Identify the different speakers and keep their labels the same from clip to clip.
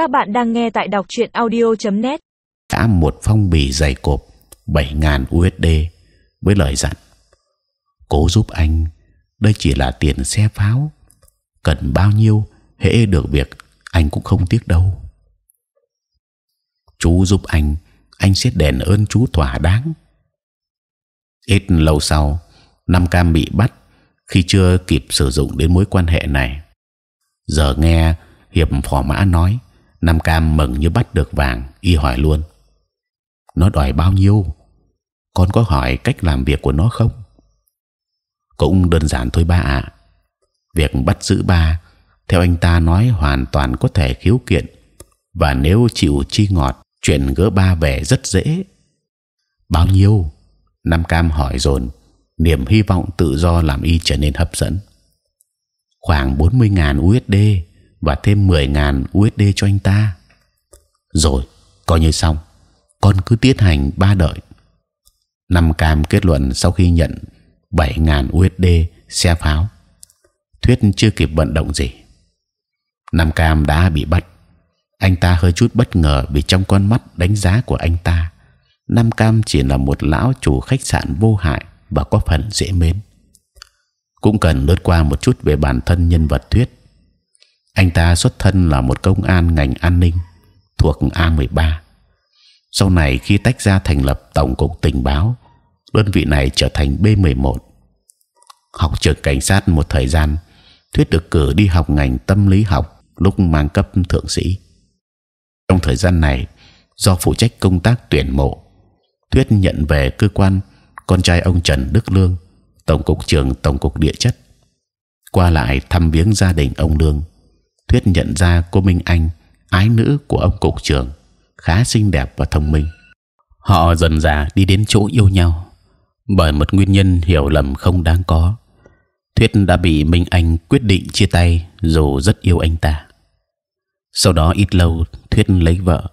Speaker 1: Các bạn đang nghe tại đọc truyện audio.net.
Speaker 2: đã một phong bì dày cộp 7.000 USD với lời dặn, cố giúp anh, đây chỉ là tiền xe pháo, cần bao nhiêu hễ được việc, anh cũng không tiếc đâu. Chú giúp anh anh sẽ đền ơn chú thỏa đáng. Ít lâu sau, Nam Cam bị bắt khi chưa kịp sử dụng đến mối quan hệ này. Giờ nghe hiệp phò mã nói Nam Cam mừng như bắt được vàng, y hỏi luôn. Nó đòi bao nhiêu? Con có hỏi cách làm việc của nó không? Cũng đơn giản thôi ba ạ. Việc bắt giữ ba, theo anh ta nói, hoàn toàn có thể khiếu kiện. Và nếu chịu chi ngọt, chuyện gỡ ba về rất dễ. Bao nhiêu? Nam Cam hỏi dồn. Niềm hy vọng tự do làm y trở nên hấp dẫn. Khoảng 40.000 USD và thêm 10.000 USD cho anh ta. Rồi, coi như xong. Con cứ tiến hành ba đợi. Nam Cam kết luận sau khi nhận 7.000 USD xe pháo. Thuyết chưa kịp vận động gì. Nam Cam đã bị bắt. Anh ta hơi chút bất ngờ vì trong con mắt đánh giá của anh ta Nam Cam chỉ là một lão chủ khách sạn vô hại và có phần dễ mến. Cũng cần lướt qua một chút về bản thân nhân vật thuyết anh ta xuất thân là một công an ngành an ninh, thuộc A13 sau này khi tách ra thành lập tổng cục tình báo, đơn vị này trở thành B11 học trường cảnh sát một thời gian, thuyết được cử đi học ngành tâm lý học lúc mang cấp thượng sĩ. Trong thời gian này, do phụ trách công tác tuyển mộ, thuyết nhận về cơ quan con trai ông Trần Đức Lương, tổng cục trưởng tổng cục địa chất. Qua lại thăm viếng gia đình ông Lương thuyết nhận ra cô Minh Anh, ái nữ của ông cục trưởng, khá xinh đẹp và thông minh. Họ dần dà đi đến chỗ yêu nhau, bởi một nguyên nhân hiểu lầm không đáng có. Thuyết đã bị Minh Anh quyết định chia tay dù rất yêu anh ta. Sau đó ít lâu, thuyết lấy vợ.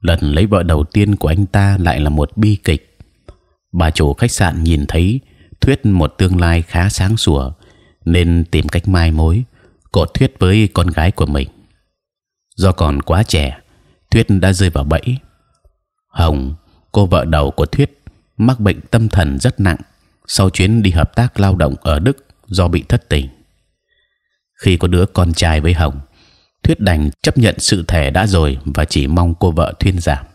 Speaker 2: Lần lấy vợ đầu tiên của anh ta lại là một bi kịch. Bà chủ khách sạn nhìn thấy thuyết một tương lai khá sáng sủa, nên tìm cách mai mối cổ thuyết với con gái của mình. Do còn quá trẻ, thuyết đã rơi vào bẫy. Hồng, cô vợ đầu của thuyết, mắc bệnh tâm thần rất nặng sau chuyến đi hợp tác lao động ở đức do bị thất tình. Khi có đứa con trai với hồng, thuyết đành chấp nhận sự thể đã rồi và chỉ mong cô vợ thuyên giảm.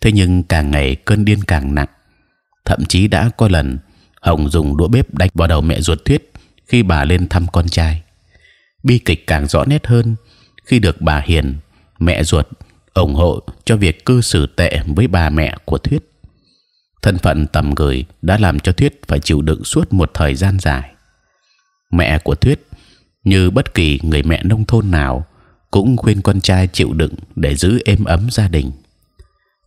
Speaker 2: Thế nhưng càng ngày cơn điên càng nặng. Thậm chí đã có lần hồng dùng đũa bếp đánh vào đầu mẹ ruột thuyết khi bà lên thăm con trai bi kịch càng rõ nét hơn. Khi được bà hiền, mẹ ruột, ủng hộ cho việc cư xử tệ với bà mẹ của thuyết. Thân phận tầm gửi đã làm cho thuyết phải chịu đựng suốt một thời gian dài. Mẹ của thuyết, như bất kỳ người mẹ nông thôn nào, cũng khuyên con trai chịu đựng để giữ êm ấm gia đình.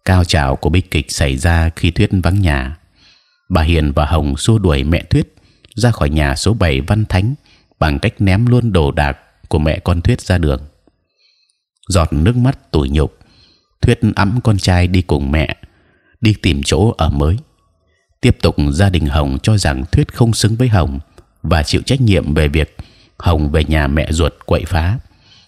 Speaker 2: Cao trào của bi kịch xảy ra khi thuyết vắng nhà. Bà hiền và hồng xua đuổi mẹ thuyết ra khỏi nhà số 7 văn thánh bằng cách ném luôn đồ đạc của mẹ con thuyết ra đường. Giọt nước mắt tủi nhục, thuyết ẵm con trai đi cùng mẹ, đi tìm chỗ ở mới. Tiếp tục gia đình hồng cho rằng thuyết không xứng với hồng và chịu trách nhiệm về việc hồng về nhà mẹ ruột quậy phá.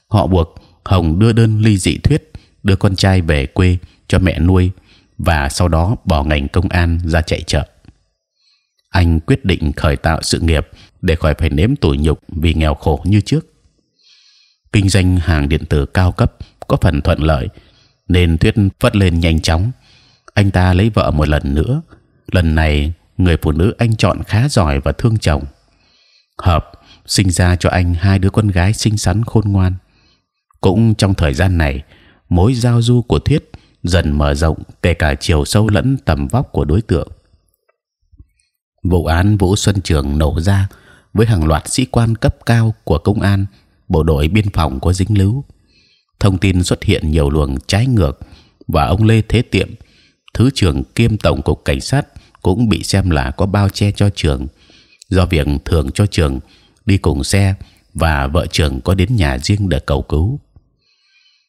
Speaker 2: Họ buộc hồng đưa đơn ly dị thuyết, đưa con trai về quê cho mẹ nuôi và sau đó bỏ ngành công an ra chạy chợ. Anh quyết định khởi tạo sự nghiệp để khỏi phải nếm tủi nhục vì nghèo khổ như trước. Kinh doanh hàng điện tử cao cấp có phần thuận lợi, nên thuyết phất lên nhanh chóng. Anh ta lấy vợ một lần nữa. Lần này, người phụ nữ anh chọn khá giỏi và thương chồng. Hợp sinh ra cho anh hai đứa con gái xinh xắn khôn ngoan. Cũng trong thời gian này, mối giao du của thuyết dần mở rộng kể cả chiều sâu lẫn tầm vóc của đối tượng. Vụ án vũ xuân trường nổ ra với hàng loạt sĩ quan cấp cao của công an, bộ đội biên phòng có dính líu. Thông tin xuất hiện nhiều luồng trái ngược và ông lê thế tiệm, thứ trưởng kiêm tổng cục cảnh sát, cũng bị xem là có bao che cho trường. Do việc thường cho trường, đi cùng xe và vợ trường có đến nhà riêng để cầu cứu.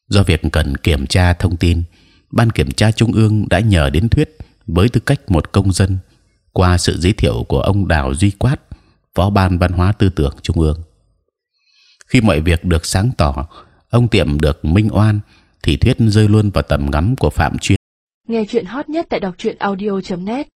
Speaker 2: Do việc cần kiểm tra thông tin, ban kiểm tra trung ương đã nhờ đến thuyết với tư cách một công dân qua sự giới thiệu của ông đào duy quát phó ban văn hóa tư tưởng trung ương. Khi mọi việc được sáng tỏ, ông tiệm được minh oan, thì thuyết rơi luôn vào tầm ngắm của phạm chuyên.
Speaker 3: Nghe chuyện hot nhất tại đọc truyện audio .net.